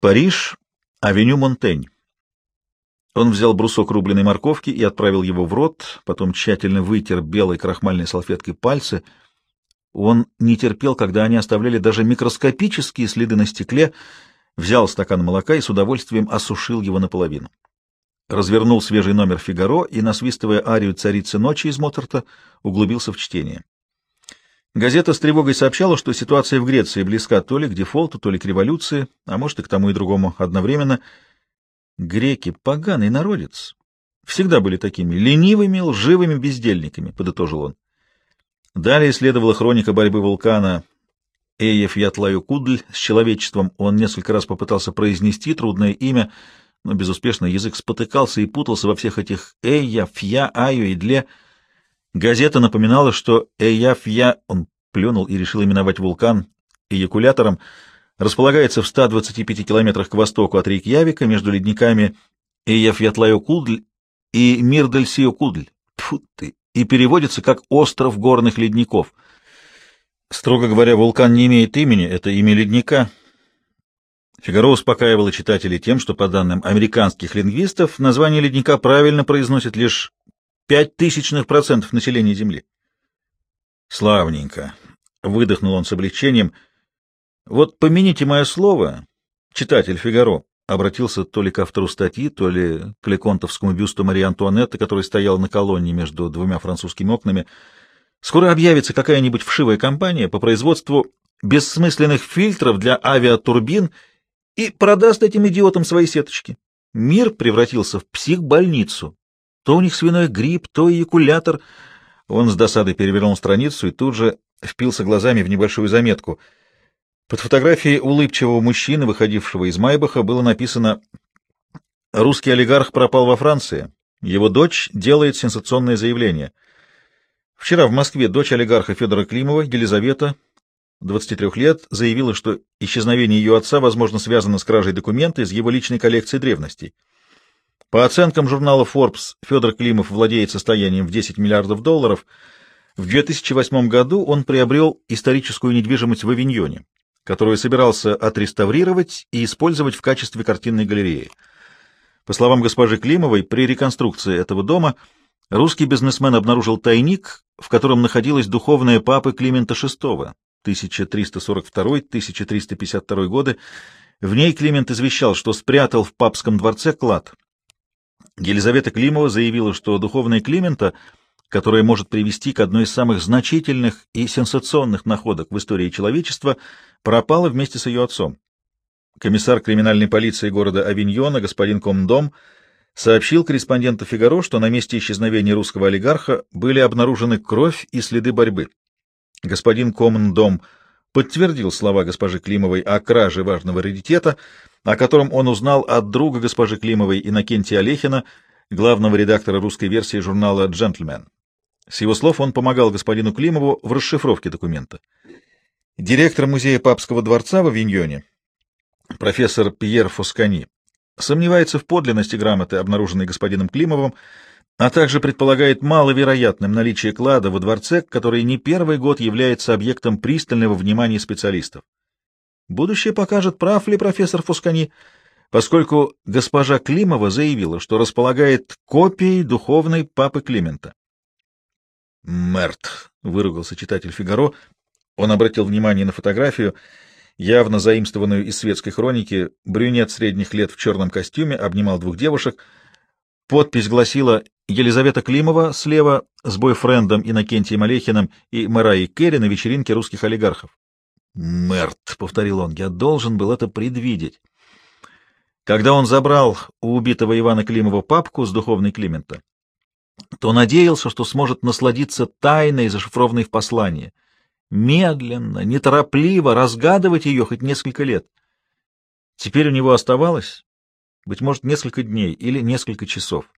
Париж, авеню Монтень. Он взял брусок рубленой морковки и отправил его в рот, потом тщательно вытер белой крахмальной салфеткой пальцы. Он не терпел, когда они оставляли даже микроскопические следы на стекле, взял стакан молока и с удовольствием осушил его наполовину. Развернул свежий номер «Фигаро» и, насвистывая арию «Царицы ночи» из Моцарта, углубился в чтение. Газета с тревогой сообщала, что ситуация в Греции близка то ли к дефолту, то ли к революции, а может и к тому и другому одновременно. Греки — поганый народец. Всегда были такими ленивыми, лживыми бездельниками, — подытожил он. Далее следовала хроника борьбы вулкана Эев Ятлаю Кудль с человечеством. Он несколько раз попытался произнести трудное имя, но безуспешно язык спотыкался и путался во всех этих Эя, Фья, Аю и Дле — Газета напоминала, что Эяфья, он плюнул и решил именовать вулкан эякулятором, располагается в 125 километрах к востоку от Рейкьявика между ледниками Эяфьятлайо-Кудль и Мирдельсио-Кудль, ты, и переводится как «остров горных ледников». Строго говоря, вулкан не имеет имени, это имя ледника. Фигаро успокаивало читателей тем, что, по данным американских лингвистов, название ледника правильно произносит лишь Пять тысячных процентов населения Земли. Славненько. Выдохнул он с облегчением. Вот помяните мое слово, читатель Фигаро, обратился то ли к автору статьи, то ли к леконтовскому бюсту Марии Антуанетты, который стоял на колонне между двумя французскими окнами. Скоро объявится какая-нибудь вшивая компания по производству бессмысленных фильтров для авиатурбин и продаст этим идиотам свои сеточки. Мир превратился в психбольницу, то у них свиной грипп, то эякулятор. Он с досадой перевернул страницу и тут же впился глазами в небольшую заметку. Под фотографией улыбчивого мужчины, выходившего из Майбаха, было написано «Русский олигарх пропал во Франции. Его дочь делает сенсационное заявление». Вчера в Москве дочь олигарха Федора Климова, Елизавета, 23 лет, заявила, что исчезновение ее отца, возможно, связано с кражей документа из его личной коллекции древностей. По оценкам журнала Forbes, Федор Климов владеет состоянием в 10 миллиардов долларов. В 2008 году он приобрел историческую недвижимость в Авиньоне, которую собирался отреставрировать и использовать в качестве картинной галереи. По словам госпожи Климовой, при реконструкции этого дома русский бизнесмен обнаружил тайник, в котором находилась духовная папы Климента VI 1342-1352 годы. В ней Климент извещал, что спрятал в папском дворце клад — Елизавета Климова заявила, что духовная Климента, которая может привести к одной из самых значительных и сенсационных находок в истории человечества, пропала вместе с ее отцом. Комиссар криминальной полиции города Авиньона, господин Комдом, сообщил корреспонденту «Фигаро», что на месте исчезновения русского олигарха были обнаружены кровь и следы борьбы. Господин Комдом подтвердил слова госпожи Климовой о краже важного раритета — о котором он узнал от друга госпожи Климовой Иннокентия Олехина, главного редактора русской версии журнала «Джентльмен». С его слов он помогал господину Климову в расшифровке документа. Директор музея Папского дворца в Авиньоне, профессор Пьер Фоскани, сомневается в подлинности грамоты, обнаруженной господином Климовым, а также предполагает маловероятным наличие клада во дворце, который не первый год является объектом пристального внимания специалистов. Будущее покажет, прав ли профессор Фускани, поскольку госпожа Климова заявила, что располагает копией духовной папы Климента. «Мерт», — выругался читатель «Фигаро». Он обратил внимание на фотографию, явно заимствованную из светской хроники. Брюнет средних лет в черном костюме обнимал двух девушек. Подпись гласила «Елизавета Климова слева с бойфрендом Иннокентием Олехиным и Мараей Керри на вечеринке русских олигархов». «Мерт», — повторил он, — «я должен был это предвидеть». Когда он забрал у убитого Ивана Климова папку с духовной Климента, то надеялся, что сможет насладиться тайной, зашифрованной в послании, медленно, неторопливо разгадывать ее хоть несколько лет. Теперь у него оставалось, быть может, несколько дней или несколько часов.